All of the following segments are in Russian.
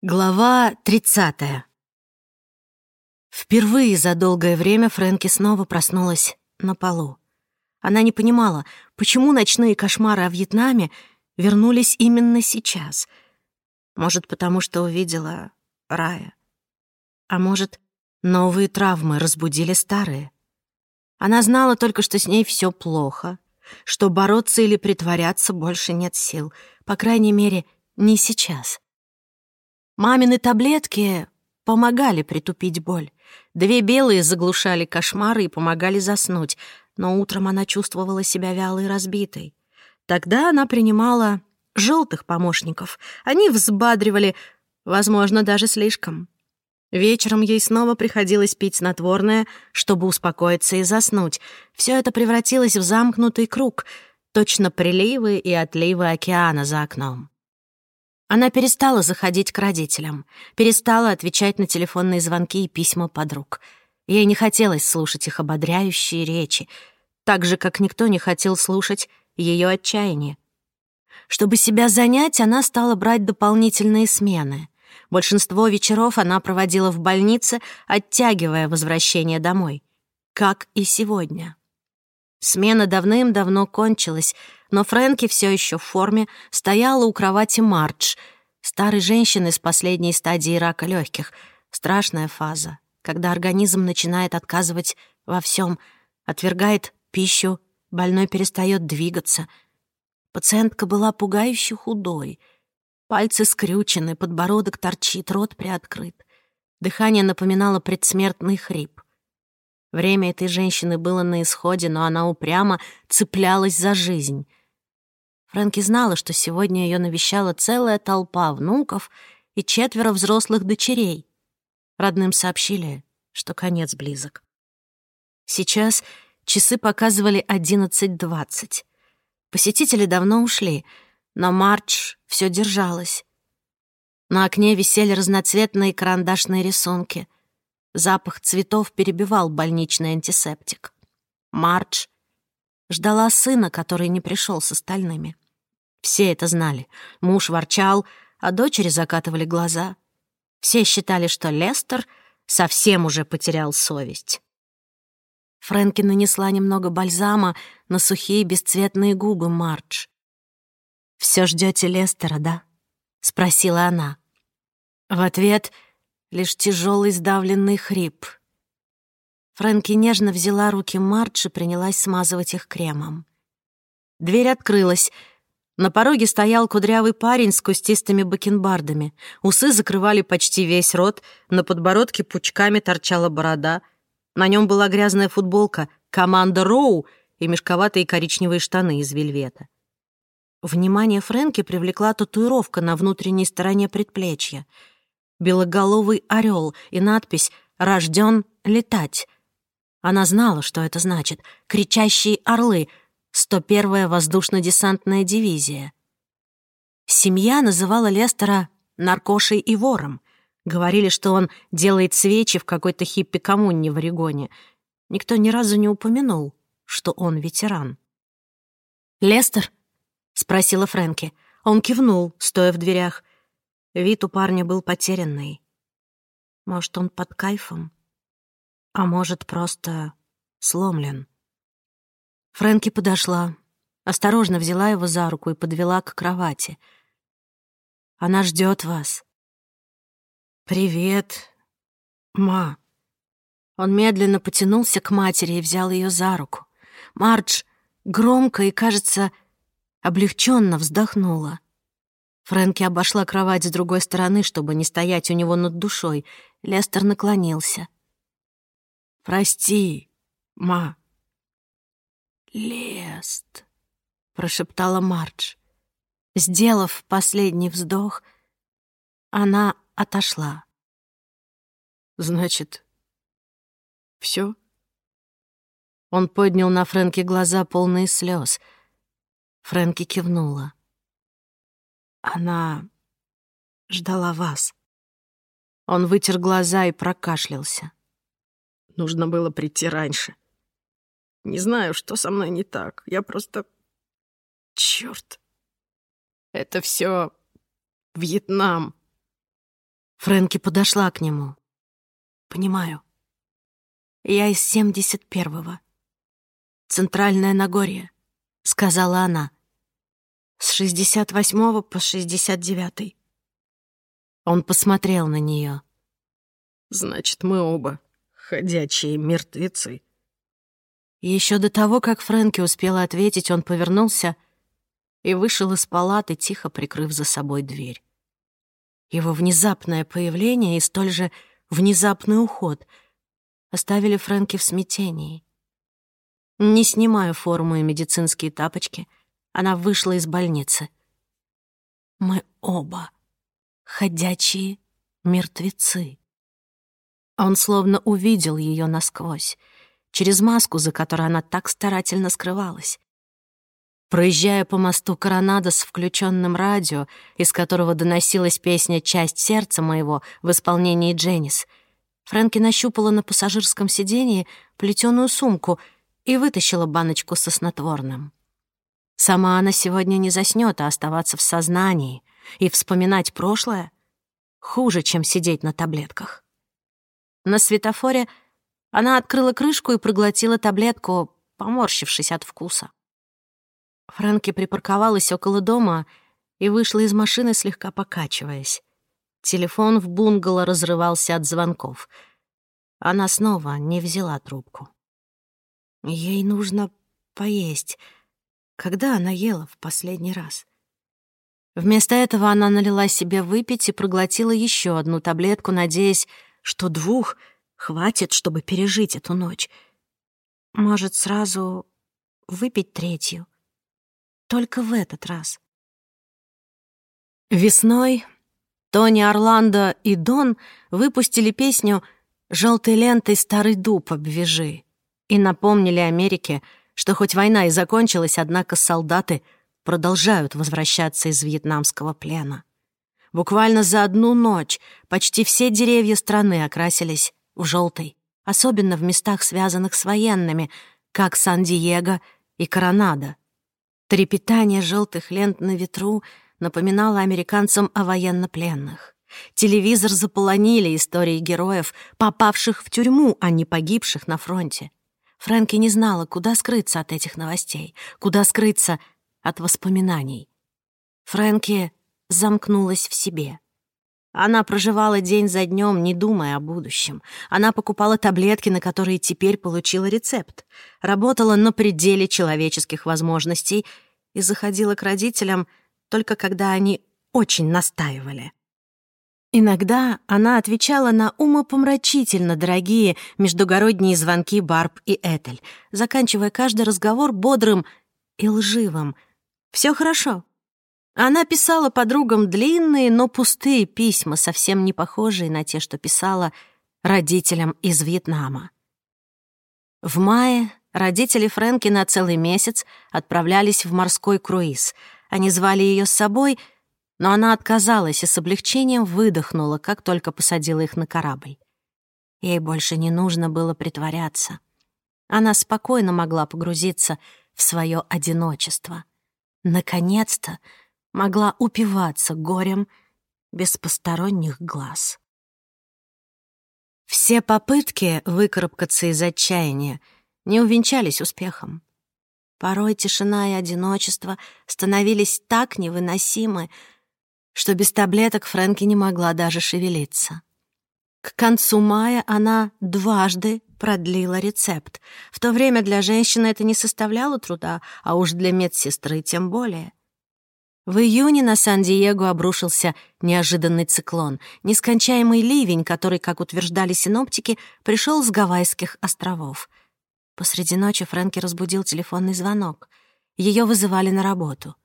Глава 30. Впервые за долгое время Фрэнки снова проснулась на полу. Она не понимала, почему ночные кошмары о Вьетнаме вернулись именно сейчас. Может, потому что увидела рая. А может, новые травмы разбудили старые. Она знала только, что с ней все плохо, что бороться или притворяться больше нет сил, по крайней мере, не сейчас. Мамины таблетки помогали притупить боль. Две белые заглушали кошмары и помогали заснуть, но утром она чувствовала себя вялой и разбитой. Тогда она принимала желтых помощников. Они взбадривали, возможно, даже слишком. Вечером ей снова приходилось пить снотворное, чтобы успокоиться и заснуть. Все это превратилось в замкнутый круг, точно приливы и отливы океана за окном. Она перестала заходить к родителям, перестала отвечать на телефонные звонки и письма подруг. Ей не хотелось слушать их ободряющие речи, так же, как никто не хотел слушать ее отчаяние. Чтобы себя занять, она стала брать дополнительные смены. Большинство вечеров она проводила в больнице, оттягивая возвращение домой. Как и сегодня. Смена давным-давно кончилась, но Фрэнки все еще в форме стояла у кровати Мардж, старой женщины с последней стадии рака легких. Страшная фаза, когда организм начинает отказывать во всем, отвергает пищу, больной перестает двигаться. Пациентка была пугающе худой. Пальцы скрючены, подбородок торчит, рот приоткрыт. Дыхание напоминало предсмертный хрип. Время этой женщины было на исходе, но она упрямо цеплялась за жизнь. Фрэнки знала, что сегодня ее навещала целая толпа внуков и четверо взрослых дочерей. Родным сообщили, что конец близок. Сейчас часы показывали 11.20. Посетители давно ушли, но Мардж все держалась. На окне висели разноцветные карандашные рисунки — Запах цветов перебивал больничный антисептик. Мардж ждала сына, который не пришел с остальными. Все это знали. Муж ворчал, а дочери закатывали глаза. Все считали, что Лестер совсем уже потерял совесть. Фрэнки нанесла немного бальзама на сухие бесцветные губы Мардж. «Всё ждёте Лестера, да?» — спросила она. В ответ — лишь тяжелый сдавленный хрип. Фрэнки нежно взяла руки Мардж и принялась смазывать их кремом. Дверь открылась. На пороге стоял кудрявый парень с кустистыми бакенбардами. Усы закрывали почти весь рот, на подбородке пучками торчала борода. На нем была грязная футболка «Команда Роу» и мешковатые коричневые штаны из вельвета. Внимание Фрэнки привлекла татуировка на внутренней стороне предплечья — белоголовый орел и надпись «Рожден летать». Она знала, что это значит. «Кричащие орлы», 101-я воздушно-десантная дивизия. Семья называла Лестера наркошей и вором. Говорили, что он делает свечи в какой-то хиппи-коммуне в Орегоне. Никто ни разу не упомянул, что он ветеран. «Лестер?» — спросила Фрэнки. Он кивнул, стоя в дверях. Вид у парня был потерянный. Может, он под кайфом? А может, просто сломлен? Фрэнки подошла, осторожно взяла его за руку и подвела к кровати. «Она ждет вас». «Привет, ма». Он медленно потянулся к матери и взял ее за руку. Мардж громко и, кажется, облегченно вздохнула. Фрэнки обошла кровать с другой стороны, чтобы не стоять у него над душой. Лестер наклонился. «Прости, ма». «Лест», — прошептала Мардж. Сделав последний вздох, она отошла. «Значит, все? Он поднял на Фрэнки глаза, полные слез. Фрэнки кивнула. Она ждала вас. Он вытер глаза и прокашлялся. Нужно было прийти раньше. Не знаю, что со мной не так. Я просто... Чёрт. Это всё Вьетнам. Фрэнки подошла к нему. «Понимаю. Я из семьдесят первого. Центральное Нагорье», — сказала она. «С шестьдесят восьмого по шестьдесят девятый». Он посмотрел на нее. «Значит, мы оба ходячие мертвецы». Еще до того, как Фрэнки успела ответить, он повернулся и вышел из палаты, тихо прикрыв за собой дверь. Его внезапное появление и столь же внезапный уход оставили Фрэнки в смятении. Не снимая форму и медицинские тапочки, она вышла из больницы. Мы оба ходячие мертвецы. Он словно увидел ее насквозь, через маску, за которой она так старательно скрывалась. Проезжая по мосту Коронадо с включенным радио, из которого доносилась песня «Часть сердца моего» в исполнении Дженнис, Фрэнки нащупала на пассажирском сиденье плетеную сумку и вытащила баночку со снотворным. Сама она сегодня не заснёт, а оставаться в сознании и вспоминать прошлое хуже, чем сидеть на таблетках. На светофоре она открыла крышку и проглотила таблетку, поморщившись от вкуса. Фрэнки припарковалась около дома и вышла из машины, слегка покачиваясь. Телефон в бунгало разрывался от звонков. Она снова не взяла трубку. Ей нужно поесть. Когда она ела в последний раз? Вместо этого она налила себе выпить и проглотила еще одну таблетку, надеясь, что двух хватит, чтобы пережить эту ночь. Может, сразу выпить третью — только в этот раз. Весной Тони Орландо и Дон выпустили песню «Желтой лентой старый дуб обвяжи» и напомнили Америке, что хоть война и закончилась, однако солдаты продолжают возвращаться из вьетнамского плена. Буквально за одну ночь почти все деревья страны окрасились в желтый, особенно в местах, связанных с военными, как Сан-Диего и Коронадо. Трепетание желтых лент на ветру напоминало американцам о военнопленных. Телевизор заполонили истории героев, попавших в тюрьму, а не погибших на фронте. Фрэнки не знала, куда скрыться от этих новостей, куда скрыться от воспоминаний. Фрэнки замкнулась в себе. Она проживала день за днем, не думая о будущем. Она покупала таблетки, на которые теперь получила рецепт. Работала на пределе человеческих возможностей и заходила к родителям только когда они очень настаивали. Иногда она отвечала на умопомрачительно дорогие междугородние звонки Барб и Этель, заканчивая каждый разговор бодрым и лживым. «Всё хорошо, она писала подругам длинные, но пустые письма, совсем не похожие на те, что писала родителям из Вьетнама. В мае родители Фрэнки на целый месяц отправлялись в морской круиз. Они звали ее с собой, но она отказалась и с облегчением выдохнула, как только посадила их на корабль. Ей больше не нужно было притворяться. Она спокойно могла погрузиться в свое одиночество. Наконец-то могла упиваться горем без посторонних глаз. Все попытки выкарабкаться из отчаяния не увенчались успехом. Порой тишина и одиночество становились так невыносимы, что без таблеток Фрэнки не могла даже шевелиться. К концу мая она дважды продлила рецепт. В то время для женщины это не составляло труда, а уж для медсестры тем более. В июне на Сан-Диего обрушился неожиданный циклон, нескончаемый ливень, который, как утверждали синоптики, пришел с Гавайских островов. Посреди ночи Фрэнки разбудил телефонный звонок. Ее вызывали на работу.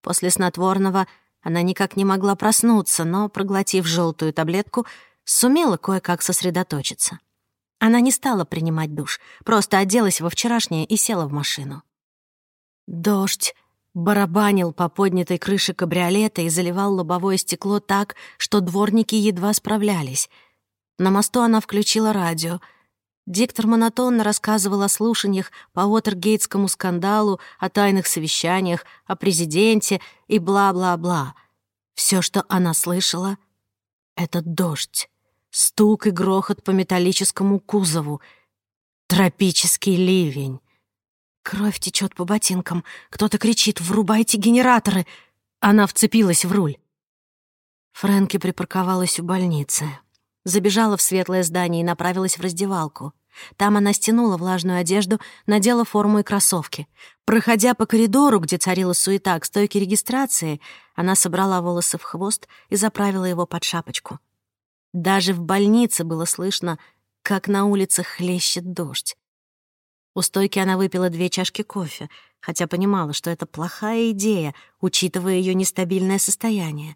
После снотворного она никак не могла проснуться, но, проглотив желтую таблетку, сумела кое-как сосредоточиться. Она не стала принимать душ, просто оделась во вчерашнее и села в машину. Дождь барабанил по поднятой крыше кабриолета и заливал лобовое стекло так, что дворники едва справлялись. На мосту она включила радио. Диктор монотонно рассказывал о слушаниях по Уотергейтскому скандалу, о тайных совещаниях, о президенте и бла-бла-бла. Все, что она слышала Этот дождь, стук и грохот по металлическому кузову, тропический ливень. Кровь течет по ботинкам, кто-то кричит «Врубайте генераторы!» Она вцепилась в руль. Фрэнки припарковалась у больницы. Забежала в светлое здание и направилась в раздевалку. Там она стянула влажную одежду, надела форму и кроссовки. Проходя по коридору, где царила суета к стойке регистрации, она собрала волосы в хвост и заправила его под шапочку. Даже в больнице было слышно, как на улицах хлещет дождь. У стойки она выпила две чашки кофе, хотя понимала, что это плохая идея, учитывая ее нестабильное состояние.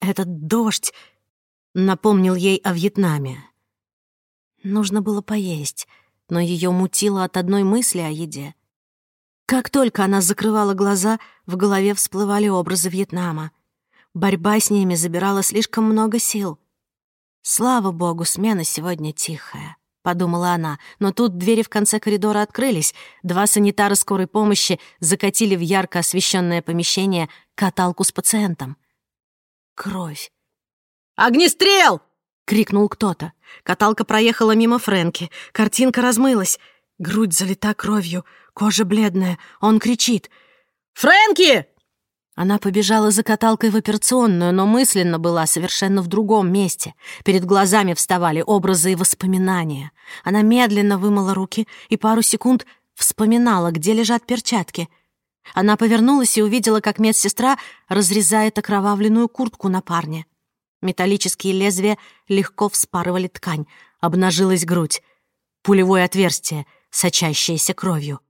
Этот дождь напомнил ей о Вьетнаме. Нужно было поесть, но ее мутило от одной мысли о еде. Как только она закрывала глаза, в голове всплывали образы Вьетнама. Борьба с ними забирала слишком много сил. Слава богу, смена сегодня тихая подумала она, но тут двери в конце коридора открылись. Два санитара скорой помощи закатили в ярко освещенное помещение каталку с пациентом. Кровь. «Огнестрел!» — крикнул кто-то. Каталка проехала мимо Фрэнки. Картинка размылась. Грудь залита кровью, кожа бледная. Он кричит. «Фрэнки!» Она побежала за каталкой в операционную, но мысленно была совершенно в другом месте. Перед глазами вставали образы и воспоминания. Она медленно вымыла руки и пару секунд вспоминала, где лежат перчатки. Она повернулась и увидела, как медсестра разрезает окровавленную куртку на парне. Металлические лезвия легко вспарывали ткань. Обнажилась грудь. Пулевое отверстие, сочащееся кровью.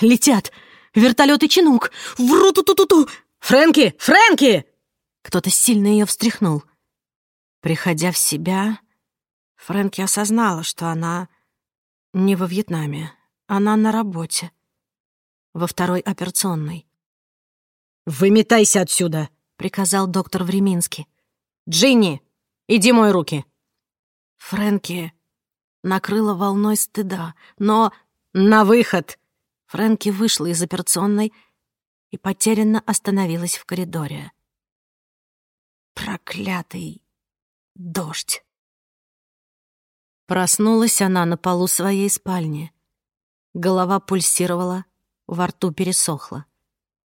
«Летят! Вертолет и чинук! Вру-ту-ту-ту-ту! Фрэнки! Фрэнки!» Кто-то сильно ее встряхнул. Приходя в себя, Фрэнки осознала, что она не во Вьетнаме. Она на работе. Во второй операционной. «Выметайся отсюда!» — приказал доктор Времинский. «Джинни, иди мой руки!» Фрэнки накрыла волной стыда, но «На выход!» Фрэнки вышла из операционной и потерянно остановилась в коридоре. Проклятый дождь. Проснулась она на полу своей спальни. Голова пульсировала, во рту пересохла.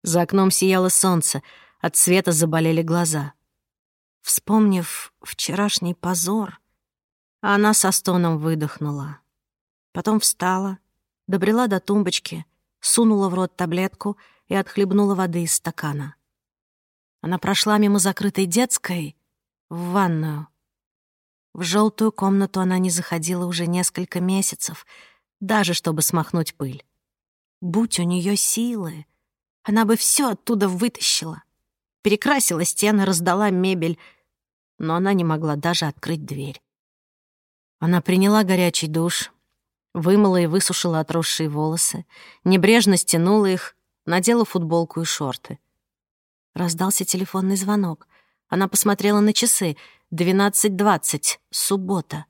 За окном сияло солнце, от света заболели глаза. Вспомнив вчерашний позор, она со стоном выдохнула. Потом встала, добрела до тумбочки, сунула в рот таблетку — и отхлебнула воды из стакана. Она прошла мимо закрытой детской в ванную. В желтую комнату она не заходила уже несколько месяцев, даже чтобы смахнуть пыль. Будь у нее силы, она бы все оттуда вытащила. Перекрасила стены, раздала мебель, но она не могла даже открыть дверь. Она приняла горячий душ, вымыла и высушила отросшие волосы, небрежно стянула их, надела футболку и шорты. Раздался телефонный звонок. Она посмотрела на часы. Двенадцать двадцать. Суббота.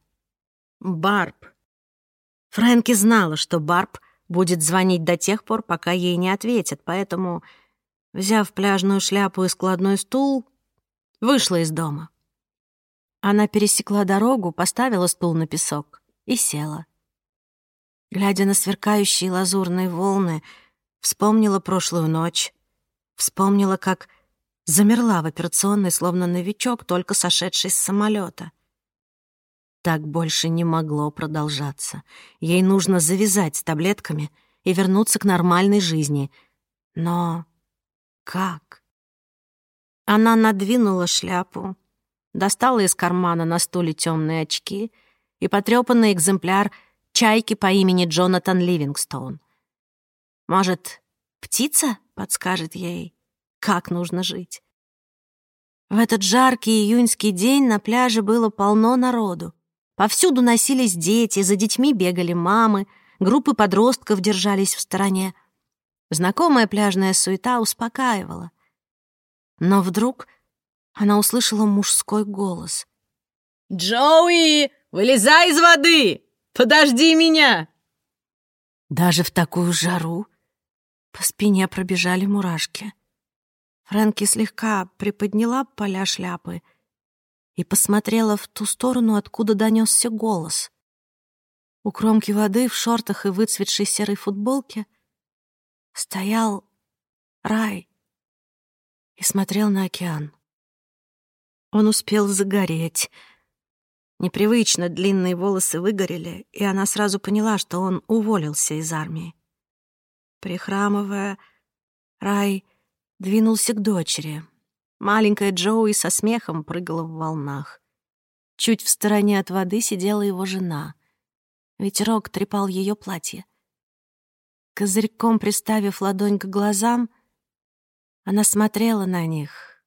Барб. Фрэнки знала, что Барб будет звонить до тех пор, пока ей не ответят, поэтому, взяв пляжную шляпу и складной стул, вышла из дома. Она пересекла дорогу, поставила стул на песок и села. Глядя на сверкающие лазурные волны, Вспомнила прошлую ночь. Вспомнила, как замерла в операционной, словно новичок, только сошедший с самолета. Так больше не могло продолжаться. Ей нужно завязать с таблетками и вернуться к нормальной жизни. Но как? Она надвинула шляпу, достала из кармана на стуле темные очки и потрепанный экземпляр чайки по имени Джонатан Ливингстоун. Может, птица подскажет ей, как нужно жить? В этот жаркий июньский день на пляже было полно народу. Повсюду носились дети, за детьми бегали мамы, группы подростков держались в стороне. Знакомая пляжная суета успокаивала. Но вдруг она услышала мужской голос. «Джоуи, вылезай из воды! Подожди меня!» Даже в такую жару по спине пробежали мурашки. Фрэнки слегка приподняла поля шляпы и посмотрела в ту сторону, откуда донесся голос. У кромки воды в шортах и выцветшей серой футболке стоял рай и смотрел на океан. Он успел загореть. Непривычно длинные волосы выгорели, и она сразу поняла, что он уволился из армии. Прихрамывая, Рай двинулся к дочери. Маленькая Джоуи со смехом прыгала в волнах. Чуть в стороне от воды сидела его жена. Ветерок трепал ее платье. Козырьком приставив ладонь к глазам, она смотрела на них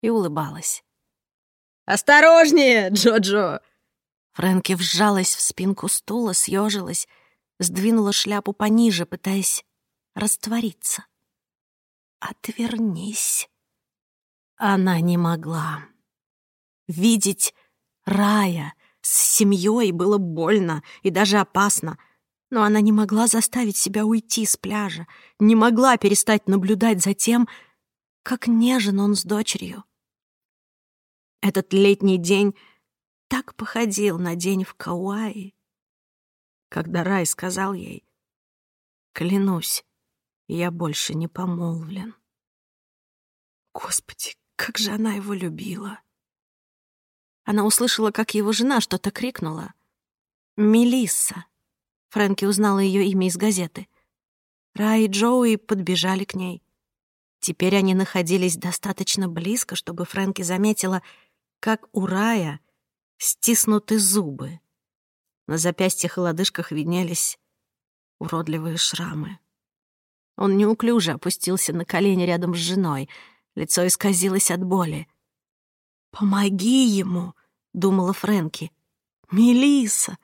и улыбалась. «Осторожнее, Джо-Джо!» Фрэнки вжалась в спинку стула, съежилась, сдвинула шляпу пониже, пытаясь раствориться. «Отвернись!» Она не могла. Видеть рая с семьей было больно и даже опасно, но она не могла заставить себя уйти с пляжа, не могла перестать наблюдать за тем, как нежен он с дочерью. Этот летний день так походил на день в Кауаи, когда Рай сказал ей, «Клянусь, я больше не помолвлен». Господи, как же она его любила! Она услышала, как его жена что-то крикнула. «Мелисса!» Фрэнки узнала ее имя из газеты. Рай и Джоуи подбежали к ней. Теперь они находились достаточно близко, чтобы Фрэнки заметила, как у Рая стиснуты зубы. На запястьях и лодыжках виднелись уродливые шрамы. Он неуклюже опустился на колени рядом с женой — Лицо исказилось от боли. «Помоги ему!» — думала Фрэнки. Мелиса,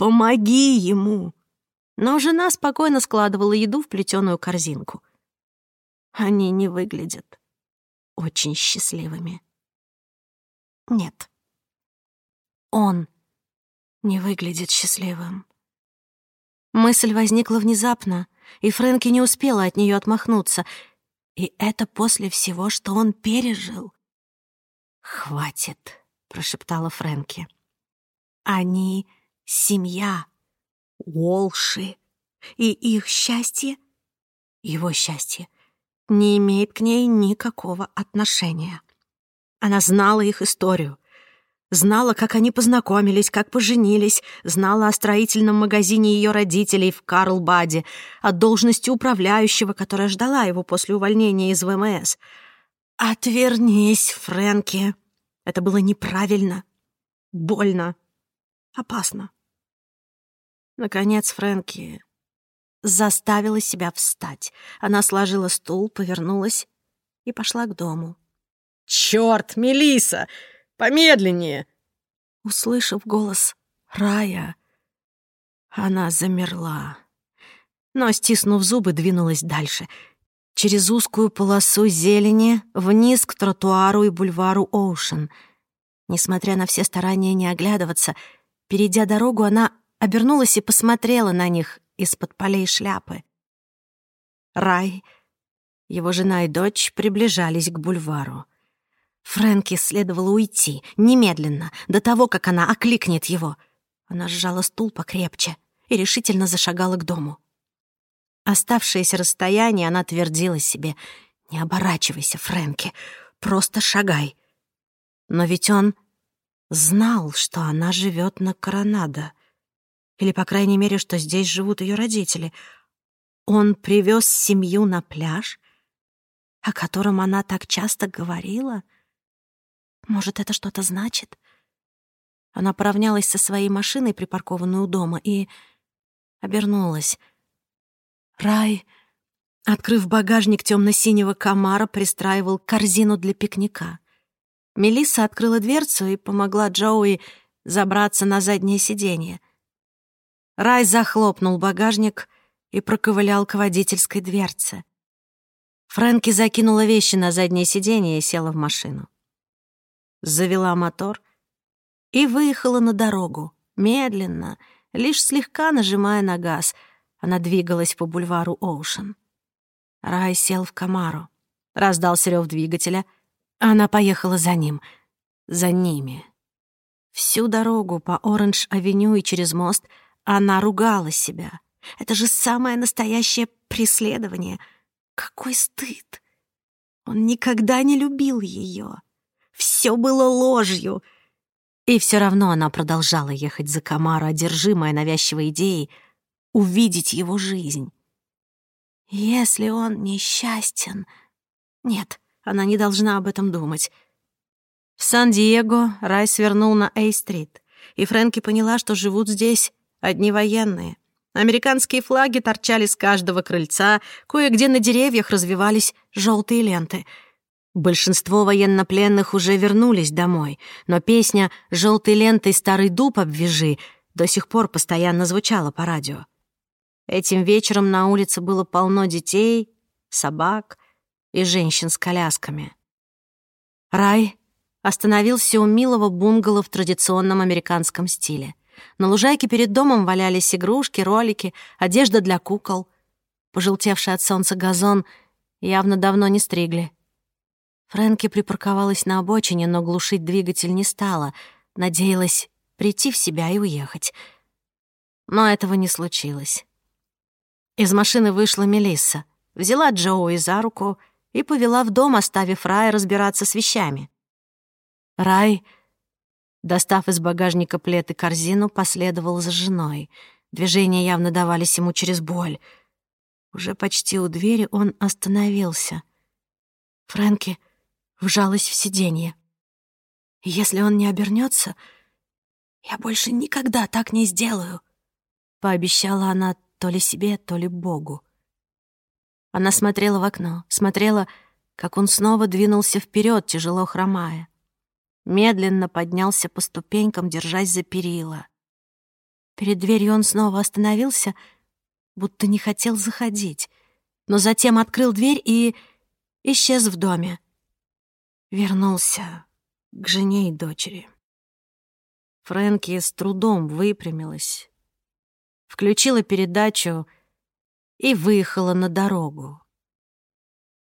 помоги ему!» Но жена спокойно складывала еду в плетеную корзинку. Они не выглядят очень счастливыми. Нет. Он не выглядит счастливым. Мысль возникла внезапно, и Фрэнки не успела от нее отмахнуться — и это после всего, что он пережил. «Хватит», — прошептала Фрэнки. «Они — семья, Уолши, и их счастье, его счастье, не имеет к ней никакого отношения. Она знала их историю, Знала, как они познакомились, как поженились, знала о строительном магазине ее родителей в Карлбаде, о должности управляющего, которая ждала его после увольнения из ВМС. «Отвернись, Фрэнки!» Это было неправильно, больно, опасно. Наконец Фрэнки заставила себя встать. Она сложила стул, повернулась и пошла к дому. «Чёрт, Мелисса! Помедленнее!» Услышав голос Рая, она замерла, но, стиснув зубы, двинулась дальше, через узкую полосу зелени, вниз к тротуару и бульвару Оушен. Несмотря на все старания не оглядываться, перейдя дорогу, она обернулась и посмотрела на них из-под полей шляпы. Рай, его жена и дочь приближались к бульвару. Фрэнки следовало уйти, немедленно, до того, как она окликнет его. Она сжала стул покрепче и решительно зашагала к дому. Оставшееся расстояние она твердила себе «Не оборачивайся, Фрэнки, просто шагай». Но ведь он знал, что она живет на Коронадо. Или, по крайней мере, что здесь живут ее родители. Он привез семью на пляж, о котором она так часто говорила — может, это что-то значит? Она поравнялась со своей машиной, припаркованной у дома, и обернулась. Рай, открыв багажник темно-синего комара, пристраивал корзину для пикника. Мелисса открыла дверцу и помогла Джоуи забраться на заднее сиденье. Рай захлопнул багажник и проковылял к водительской дверце. Фрэнки закинула вещи на заднее сиденье и села в машину завела мотор и выехала на дорогу, медленно, лишь слегка нажимая на газ. Она двигалась по бульвару Оушен. Рай сел в Камару. Раздался рев двигателя. Она поехала за ним. за ними. Всю дорогу по Оранж-авеню и через мост она ругала себя. Это же самое настоящее преследование. Какой стыд! Он никогда не любил ее. Все было ложью. И все равно она продолжала ехать за Камара, одержимая навязчивой идеей увидеть его жизнь. Если он несчастен... Нет, она не должна об этом думать. В Сан-Диего Рай свернул на Эй-стрит, и Фрэнки поняла, что живут здесь одни военные. Американские флаги торчали с каждого крыльца, кое-где на деревьях развивались желтые ленты. Большинство военнопленных уже вернулись домой, но песня «Желтой лентой старый дуб обвяжи» до сих пор постоянно звучала по радио. Этим вечером на улице было полно детей, собак и женщин с колясками. Рай остановился у милого бунгало в традиционном американском стиле. На лужайке перед домом валялись игрушки, ролики, одежда для кукол. Пожелтевший от солнца газон явно давно не стригли. Фрэнки припарковалась на обочине, но глушить двигатель не стала. Надеялась прийти в себя и уехать. Но этого не случилось. Из машины вышла Мелисса, взяла Джоуи за руку и повела в дом, оставив Рая разбираться с вещами. Рай Достав из багажника плед и корзину, последовал за женой. Движения явно давались ему через боль. Уже почти у двери он остановился. Фрэнки вжалась в сиденье. «Если он не обернется, я больше никогда так не сделаю», — пообещала она то ли себе, то ли Богу. Она смотрела в окно, смотрела, как он снова двинулся вперед, тяжело хромая медленно поднялся по ступенькам, держась за перила. Перед дверью он снова остановился, будто не хотел заходить, но затем открыл дверь и исчез в доме. Вернулся к жене и дочери. Фрэнки с трудом выпрямилась, включила передачу и выехала на дорогу.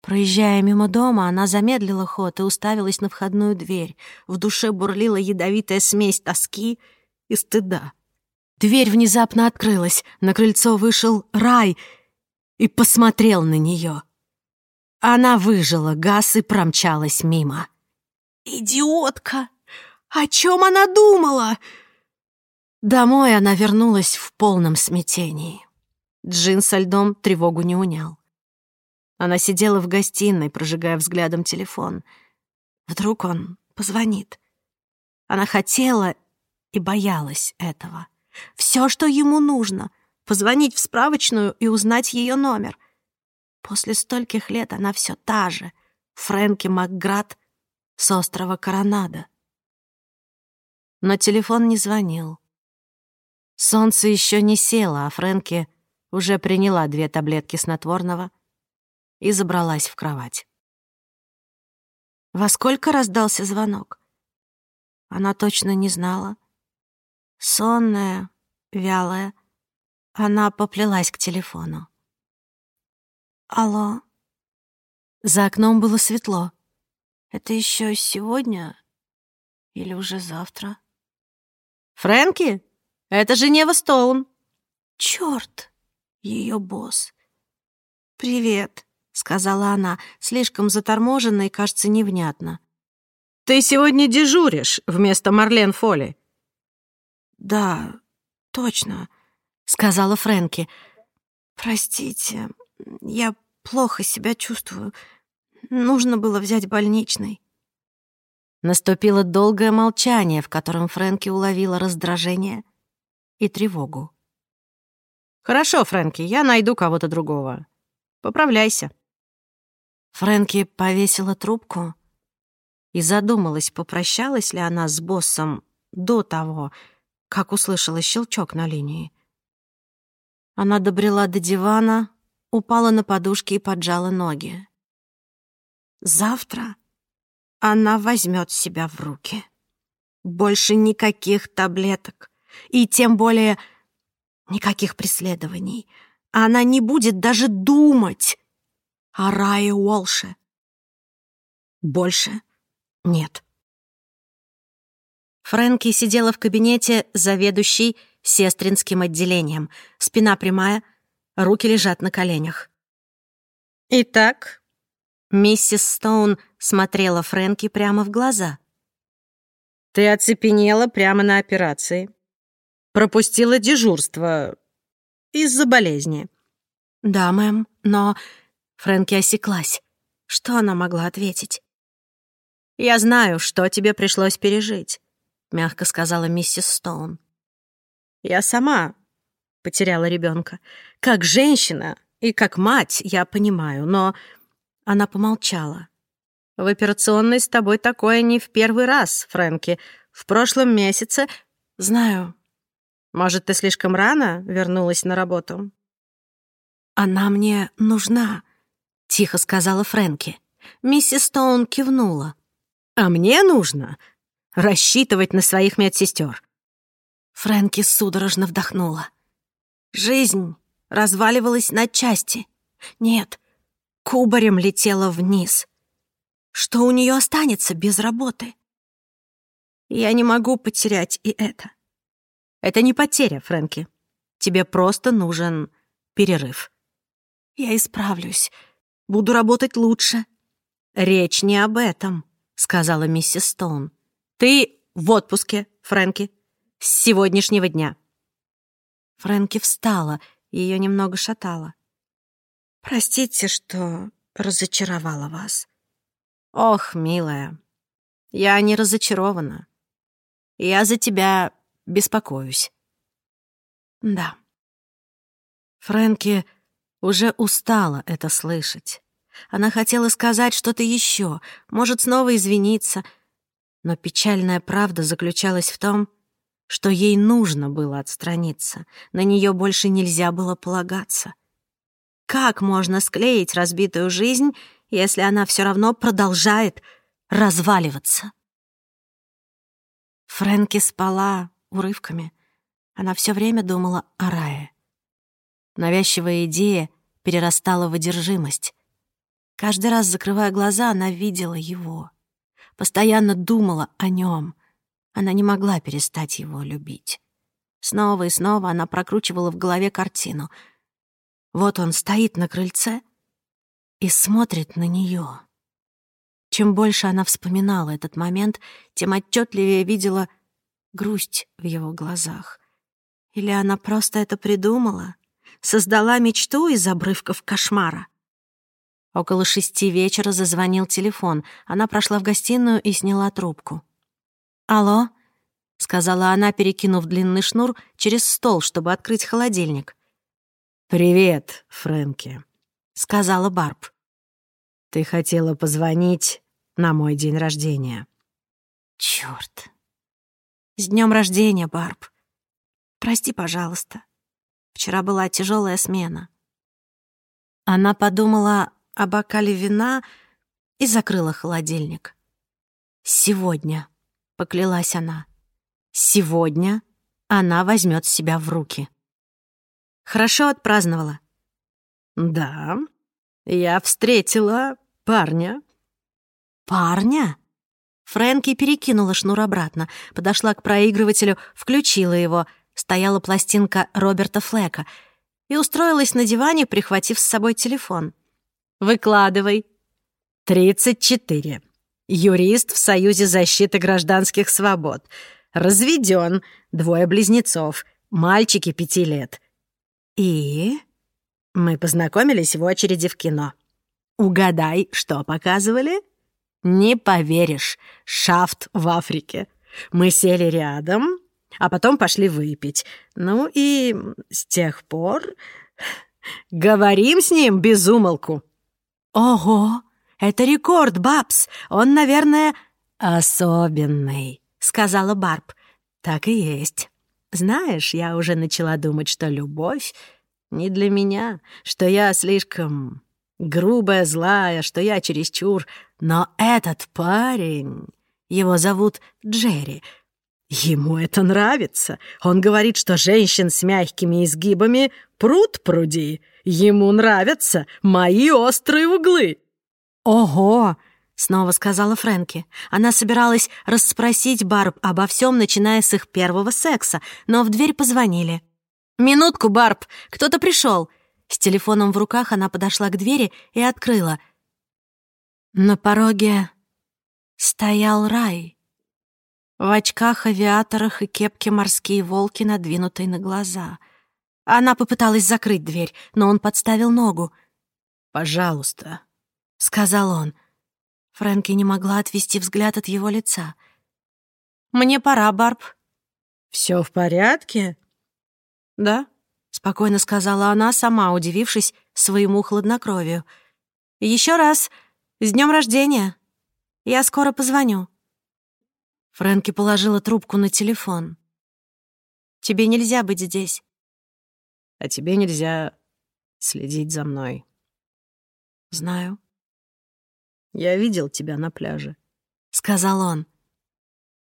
Проезжая мимо дома, она замедлила ход и уставилась на входную дверь. В душе бурлила ядовитая смесь тоски и стыда. Дверь внезапно открылась, на крыльцо вышел Рай и посмотрел на нее. Она выжила газ и промчалась мимо. «Идиотка! О чем она думала?» Домой она вернулась в полном смятении. Джин со льдом тревогу не унял. Она сидела в гостиной, прожигая взглядом телефон. Вдруг он позвонит. Она хотела и боялась этого. Все, что ему нужно — позвонить в справочную и узнать ее номер. После стольких лет она все та же — Фрэнки Макград с острова Коронадо. Но телефон не звонил. Солнце еще не село, а Фрэнки уже приняла две таблетки снотворного и забралась в кровать. Во сколько раздался звонок? Она точно не знала. Сонная, вялая, она поплелась к телефону. «Алло?» За окном было светло. «Это еще сегодня или уже завтра?» «Фрэнки? Это Женева Стоун!» «Чёрт!» — ее босс. «Привет!» Сказала она, слишком заторможенно и, кажется, невнятно. «Ты сегодня дежуришь вместо Марлен Фоли?» «Да, точно», — сказала Фрэнки. «Простите, я плохо себя чувствую. Нужно было взять больничный». Наступило долгое молчание, в котором Фрэнки уловила раздражение и тревогу. «Хорошо, Фрэнки, я найду кого-то другого. Поправляйся». Фрэнки повесила трубку и задумалась, попрощалась ли она с боссом до того, как услышала щелчок на линии. Она добрела до дивана, упала на подушки и поджала ноги. Завтра она возьмет себя в руки. Больше никаких таблеток и тем более никаких преследований. Она не будет даже думать о Рае Уолше. Больше нет. Фрэнки сидела в кабинете заведующей сестринским отделением. Спина прямая, руки лежат на коленях. «Итак?» Миссис Стоун смотрела Фрэнки прямо в глаза. «Ты оцепенела прямо на операции. Пропустила дежурство из-за болезни». «Да, мэм, но...» Фрэнки осеклась. Что она могла ответить? «Я знаю, что тебе пришлось пережить», — мягко сказала миссис Стоун. «Я сама потеряла ребенка. Как женщина и как мать, я понимаю, но...» Она помолчала. «В операционной с тобой такое не в первый раз, Фрэнки. В прошлом месяце...» «Знаю. Может, ты слишком рано вернулась на работу?» «Она мне нужна», — тихо сказала Фрэнки. Миссис Стоун кивнула. «А мне нужно рассчитывать на своих медсестер. Фрэнки судорожно вдохнула. Жизнь разваливалась на части. Нет, кубарем летела вниз. Что у нее останется без работы? Я не могу потерять и это. Это не потеря, Фрэнки. Тебе просто нужен перерыв. Я исправлюсь. Буду работать лучше. Речь не об этом, сказала миссис Стоун. Ты в отпуске, Фрэнки, с сегодняшнего дня. Фрэнки встала, ее немного шатало. Простите, что разочаровала вас. Ох, милая, я не разочарована. Я за тебя беспокоюсь. Да. Фрэнки уже устала это слышать. Она хотела сказать что-то еще, может, снова извиниться, но печальная правда заключалась в том, что ей нужно было отстраниться, на нее больше нельзя было полагаться. Как можно склеить разбитую жизнь, если она все равно продолжает разваливаться? Фрэнки спала урывками. Она все время думала о рае. Навязчивая идея перерастала в одержимость. Каждый раз, закрывая глаза, она видела его. Постоянно думала о нем. Она не могла перестать его любить. Снова и снова она прокручивала в голове картину. Вот он стоит на крыльце и смотрит на нее. Чем больше она вспоминала этот момент, тем отчетливее видела грусть в его глазах. Или она просто это придумала? Создала мечту из обрывков кошмара. Около шести вечера зазвонил телефон. Она прошла в гостиную и сняла трубку. «Алло?» — сказала она, перекинув длинный шнур через стол, чтобы открыть холодильник. «Привет, Фрэнки», — сказала Барб. «Ты хотела позвонить на мой день рождения». «Чёрт! С днем рождения, Барб! Прости, пожалуйста. Вчера была тяжелая смена. Она подумала о бокале вина и закрыла холодильник. «Сегодня», — поклялась она, — «сегодня она возьмет себя в руки». «Хорошо отпраздновала?» «Да, я встретила парня». «Парня?» Фрэнки перекинула шнур обратно, подошла к проигрывателю, включила его — стояла пластинка Роберта Флека и устроилась на диване, прихватив с собой телефон. «Выкладывай». «Тридцать четыре. Юрист в Союзе защиты гражданских свобод. Разведен. Двое близнецов. Мальчики пяти лет. И...» Мы познакомились в очереди в кино. Угадай, что показывали? Не поверишь, шафт в Африке. Мы сели рядом, а потом пошли выпить. Ну и с тех пор говорим с ним без умолку. Ого, это рекорд, Бабс. Он, наверное, особенный, сказала Барб. Так и есть. Знаешь, я уже начала думать, что любовь не для меня, что я слишком грубая, злая, что я чересчур. Но этот парень, его зовут Джерри, Ему это нравится. Он говорит, что женщин с мягкими изгибами пруд пруди. Ему нравятся мои острые углы. Ого! снова сказала Фрэнки. Она собиралась расспросить Барб обо всем, начиная с их первого секса, но в дверь позвонили. «Минутку, Барб, кто-то пришел. С телефоном в руках она подошла к двери и открыла. На пороге стоял рай. В очках, авиаторах и кепке морские волки, надвинутые на глаза. Она попыталась закрыть дверь, но он подставил ногу. «Пожалуйста», — сказал он. Фрэнки не могла отвести взгляд от его лица. «Мне пора, Барб». «Всё в порядке?» «Да», — спокойно сказала она, сама удивившись своему хладнокровию. «Еще раз, с днем рождения! Я скоро позвоню». Фрэнки положила трубку на телефон. «Тебе нельзя быть здесь». «А тебе нельзя следить за мной». «Знаю». «Я видел тебя на пляже», — сказал он.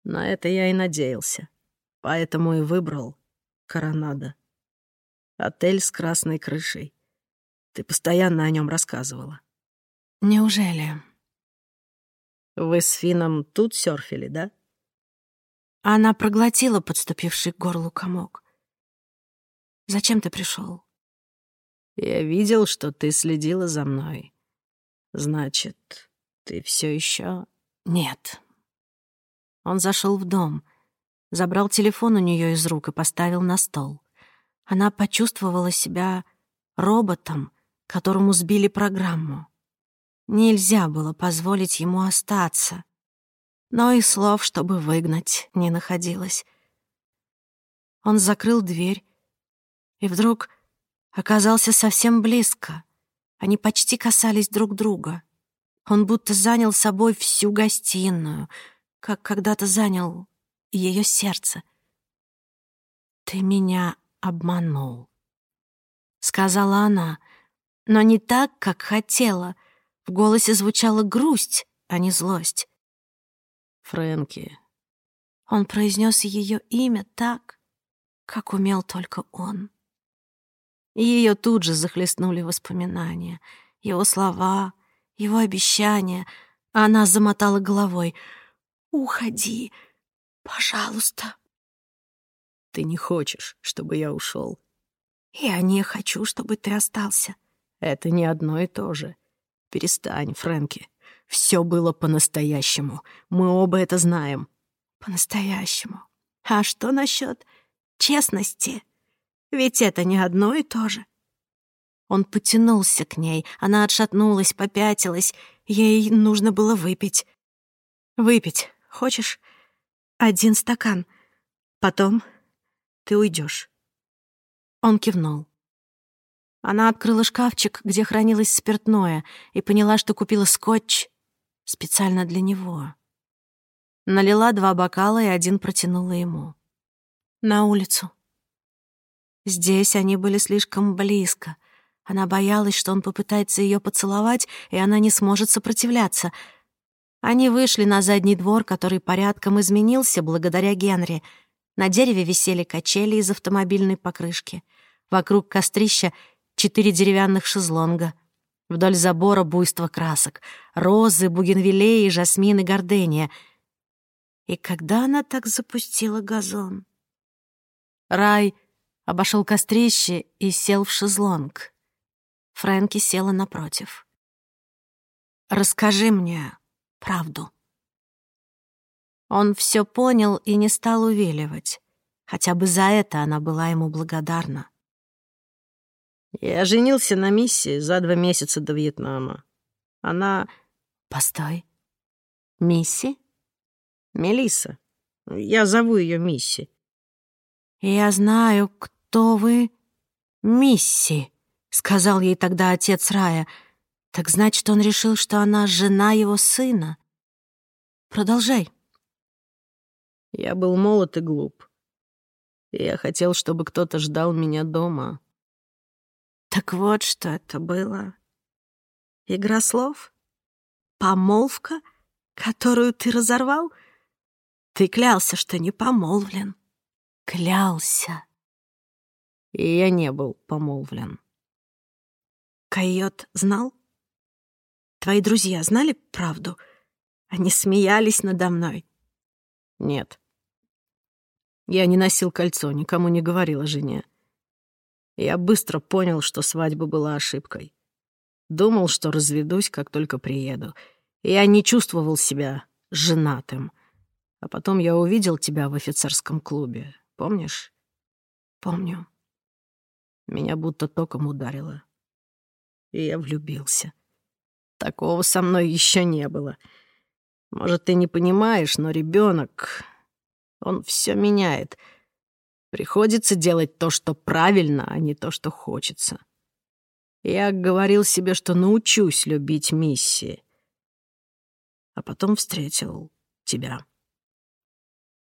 На это я и надеялся, поэтому и выбрал Коронадо. Отель с красной крышей. Ты постоянно о нем рассказывала. Неужели? Вы с Фином тут серфили, да? Она проглотила подступивший к горлу комок. Зачем ты пришел? Я видел, что ты следила за мной. Значит, ты все еще? Нет. Он зашел в дом, забрал телефон у нее из рук и поставил на стол. Она почувствовала себя роботом, которому сбили программу. Нельзя было позволить ему остаться, но и слов, чтобы выгнать, не находилось. Он закрыл дверь и вдруг оказался совсем близко. Они почти касались друг друга. Он будто занял собой всю гостиную, как когда-то занял ее сердце. «Ты меня обманул», — сказала она, но не так, как хотела. В голосе звучала грусть, а не злость. «Фрэнки». Он произнес ее имя так, как умел только он. Ее тут же захлестнули воспоминания, его слова, его обещания. Она замотала головой. «Уходи, пожалуйста». Ты не хочешь, чтобы я ушел. Я не хочу, чтобы ты остался. Это не одно и то же. Перестань, Фрэнки. Все было по-настоящему. Мы оба это знаем. По-настоящему. А что насчет честности? Ведь это не одно и то же. Он потянулся к ней. Она отшатнулась, попятилась. Ей нужно было выпить. Выпить. Хочешь? Один стакан. Потом ты уйдешь. Он кивнул. Она открыла шкафчик, где хранилось спиртное, и поняла, что купила скотч специально для него. Налила два бокала и один протянула ему. На улицу. Здесь они были слишком близко. Она боялась, что он попытается ее поцеловать, и она не сможет сопротивляться. Они вышли на задний двор, который порядком изменился благодаря Генри — на дереве висели качели из автомобильной покрышки. Вокруг кострища четыре деревянных шезлонга. Вдоль забора буйство красок. Розы, бугенвиллеи, жасмины, гордения. И когда она так запустила газон? Рай обошел кострище и сел в шезлонг. Фрэнки села напротив. «Расскажи мне правду», он все понял и не стал увиливать. Хотя бы за это она была ему благодарна. Я женился на Мисси за два месяца до Вьетнама. Она... Постой. Мисси? Мелисса. Я зову ее Мисси. Я знаю, кто вы, Мисси, сказал ей тогда отец Рая. Так значит, он решил, что она жена его сына. Продолжай. Я был молод и глуп. я хотел, чтобы кто-то ждал меня дома. Так вот, что это было. Игра слов? Помолвка, которую ты разорвал? Ты клялся, что не помолвлен. Клялся. И я не был помолвлен. Койот знал? Твои друзья знали правду? Они смеялись надо мной. Нет. Я не носил кольцо, никому не говорил о жене. Я быстро понял, что свадьба была ошибкой. Думал, что разведусь, как только приеду. Я не чувствовал себя женатым. А потом я увидел тебя в офицерском клубе. Помнишь? Помню. Меня будто током ударило. И я влюбился. Такого со мной еще не было. Может, ты не понимаешь, но ребенок, он все меняет. Приходится делать то, что правильно, а не то, что хочется. Я говорил себе, что научусь любить миссии. А потом встретил тебя.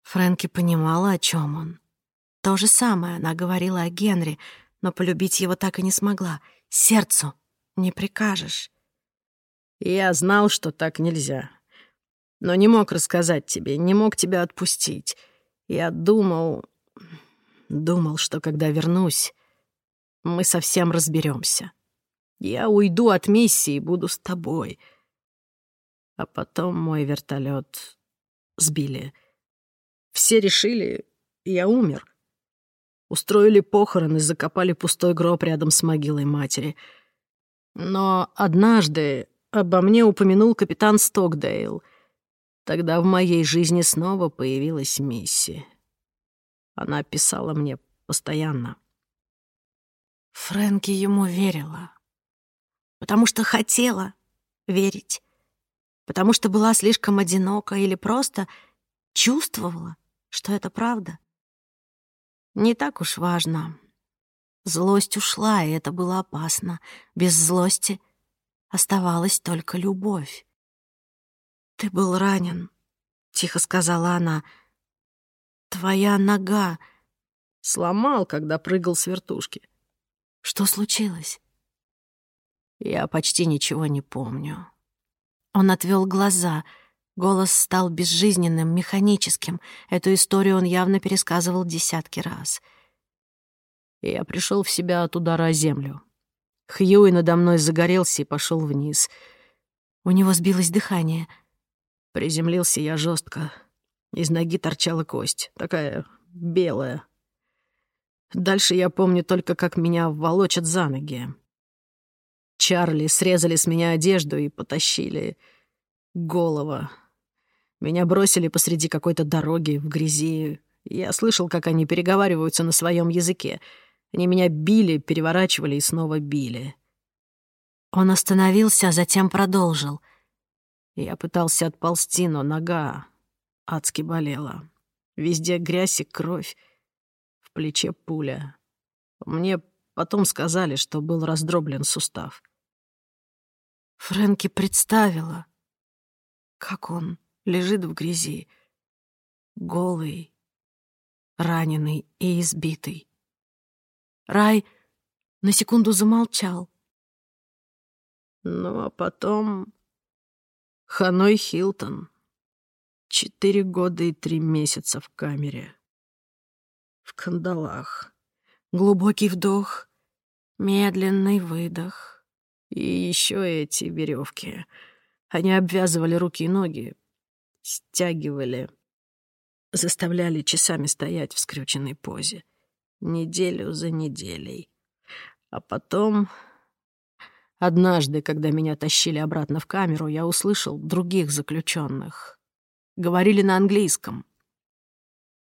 Фрэнки понимала, о чем он. То же самое она говорила о Генри, но полюбить его так и не смогла. Сердцу не прикажешь. Я знал, что так нельзя но не мог рассказать тебе, не мог тебя отпустить. Я думал... Думал, что когда вернусь, мы совсем разберемся. Я уйду от миссии и буду с тобой. А потом мой вертолет сбили. Все решили, я умер. Устроили похороны, закопали пустой гроб рядом с могилой матери. Но однажды обо мне упомянул капитан Стокдейл — Тогда в моей жизни снова появилась Мисси. Она писала мне постоянно. Фрэнки ему верила. Потому что хотела верить. Потому что была слишком одинока или просто чувствовала, что это правда. Не так уж важно. Злость ушла, и это было опасно. Без злости оставалась только любовь. «Ты был ранен», — тихо сказала она. «Твоя нога...» Сломал, когда прыгал с вертушки. «Что случилось?» Я почти ничего не помню. Он отвел глаза. Голос стал безжизненным, механическим. Эту историю он явно пересказывал десятки раз. Я пришел в себя от удара о землю. Хьюи надо мной загорелся и пошел вниз. У него сбилось дыхание — Приземлился я жестко. Из ноги торчала кость, такая белая. Дальше я помню только, как меня волочат за ноги. Чарли срезали с меня одежду и потащили. Голова. Меня бросили посреди какой-то дороги в грязи. Я слышал, как они переговариваются на своем языке. Они меня били, переворачивали и снова били. Он остановился, а затем продолжил — я пытался отползти, но нога адски болела. Везде грязь и кровь. В плече пуля. Мне потом сказали, что был раздроблен сустав. Фрэнки представила, как он лежит в грязи, голый, раненый и избитый. Рай на секунду замолчал. Ну, а потом Ханой Хилтон. Четыре года и три месяца в камере. В кандалах. Глубокий вдох, медленный выдох. И еще эти веревки. Они обвязывали руки и ноги, стягивали, заставляли часами стоять в скрюченной позе. Неделю за неделей. А потом Однажды, когда меня тащили обратно в камеру, я услышал других заключенных. Говорили на английском.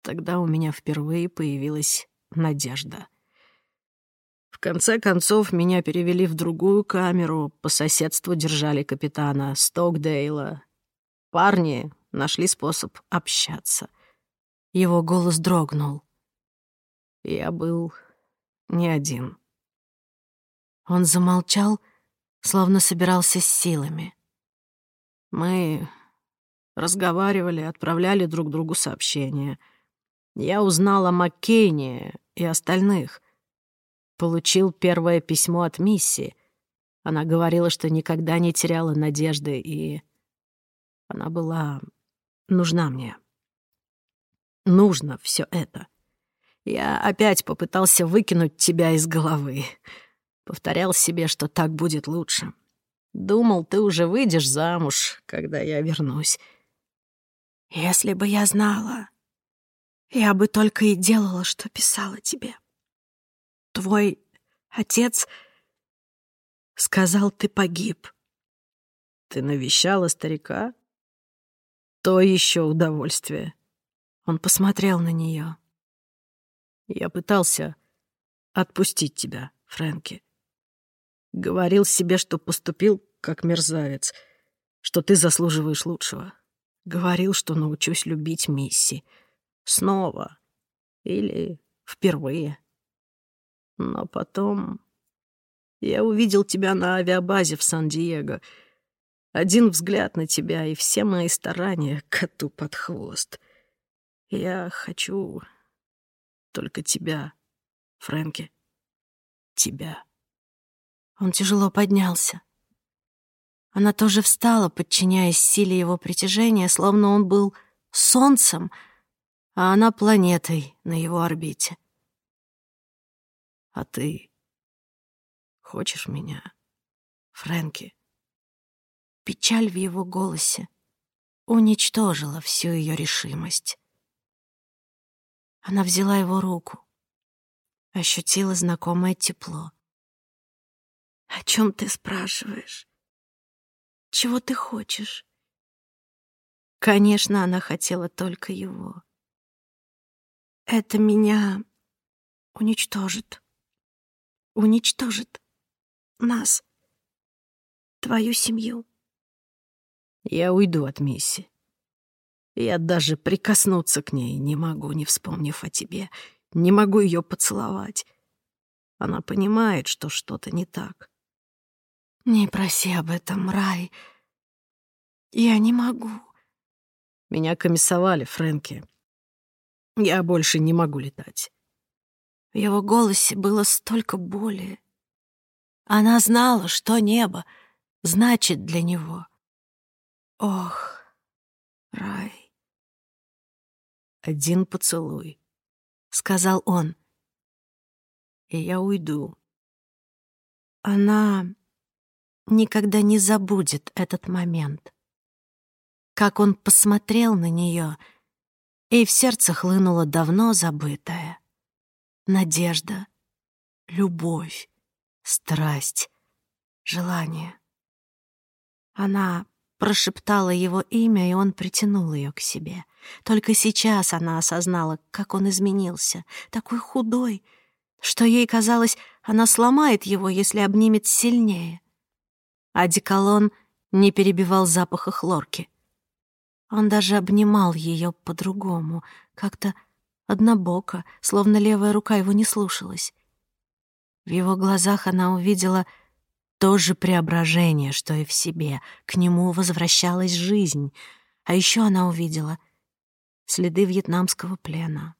Тогда у меня впервые появилась надежда. В конце концов, меня перевели в другую камеру, по соседству держали капитана Стокдейла. Парни нашли способ общаться. Его голос дрогнул. Я был не один. Он замолчал, словно собирался с силами. Мы разговаривали, отправляли друг другу сообщения. Я узнал о Маккейне и остальных. Получил первое письмо от Мисси. Она говорила, что никогда не теряла надежды, и она была нужна мне. Нужно все это. Я опять попытался выкинуть тебя из головы. Повторял себе, что так будет лучше. Думал, ты уже выйдешь замуж, когда я вернусь. Если бы я знала, я бы только и делала, что писала тебе. Твой отец сказал, ты погиб. Ты навещала старика? То еще удовольствие. Он посмотрел на нее. Я пытался отпустить тебя, Фрэнки. Говорил себе, что поступил как мерзавец, что ты заслуживаешь лучшего. Говорил, что научусь любить Мисси. Снова. Или впервые. Но потом я увидел тебя на авиабазе в Сан-Диего. Один взгляд на тебя, и все мои старания коту под хвост. Я хочу только тебя, Фрэнки. Тебя. Он тяжело поднялся. Она тоже встала, подчиняясь силе его притяжения, словно он был солнцем, а она планетой на его орбите. «А ты хочешь меня, Фрэнки?» Печаль в его голосе уничтожила всю ее решимость. Она взяла его руку, ощутила знакомое тепло. «О чем ты спрашиваешь? Чего ты хочешь?» Конечно, она хотела только его. «Это меня уничтожит. Уничтожит нас, твою семью». Я уйду от Мисси. Я даже прикоснуться к ней не могу, не вспомнив о тебе. Не могу ее поцеловать. Она понимает, что что-то не так. Не проси об этом, Рай. Я не могу. Меня комиссовали, Фрэнки. Я больше не могу летать. В его голосе было столько боли. Она знала, что небо значит для него. Ох, Рай. Один поцелуй, сказал он. И я уйду. Она никогда не забудет этот момент. Как он посмотрел на нее, и в сердце хлынула давно забытая надежда, любовь, страсть, желание. Она прошептала его имя, и он притянул ее к себе. Только сейчас она осознала, как он изменился, такой худой, что ей казалось, она сломает его, если обнимет сильнее. А деколон не перебивал запаха хлорки. Он даже обнимал ее по-другому, как-то однобоко, словно левая рука его не слушалась. В его глазах она увидела то же преображение, что и в себе. К нему возвращалась жизнь. А еще она увидела следы вьетнамского плена.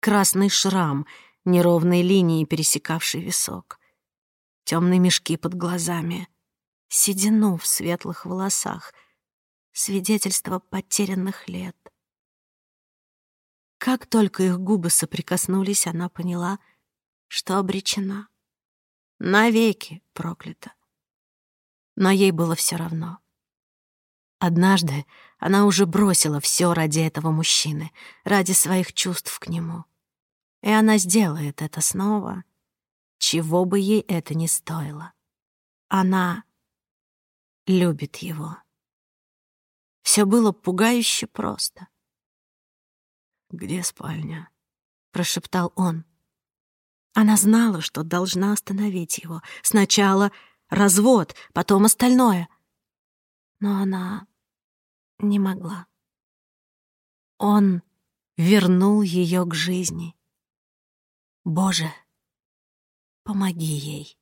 Красный шрам, неровной линии, пересекавший висок. Темные мешки под глазами. Седину в светлых волосах. Свидетельство потерянных лет. Как только их губы соприкоснулись, она поняла, что обречена. Навеки проклята. Но ей было все равно. Однажды она уже бросила все ради этого мужчины, ради своих чувств к нему. И она сделает это снова, чего бы ей это ни стоило. Она любит его. Все было пугающе просто. «Где спальня?» — прошептал он. Она знала, что должна остановить его. Сначала развод, потом остальное. Но она не могла. Он вернул ее к жизни. Боже, помоги ей.